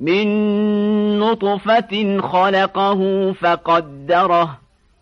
من نطفة خلقه فقدره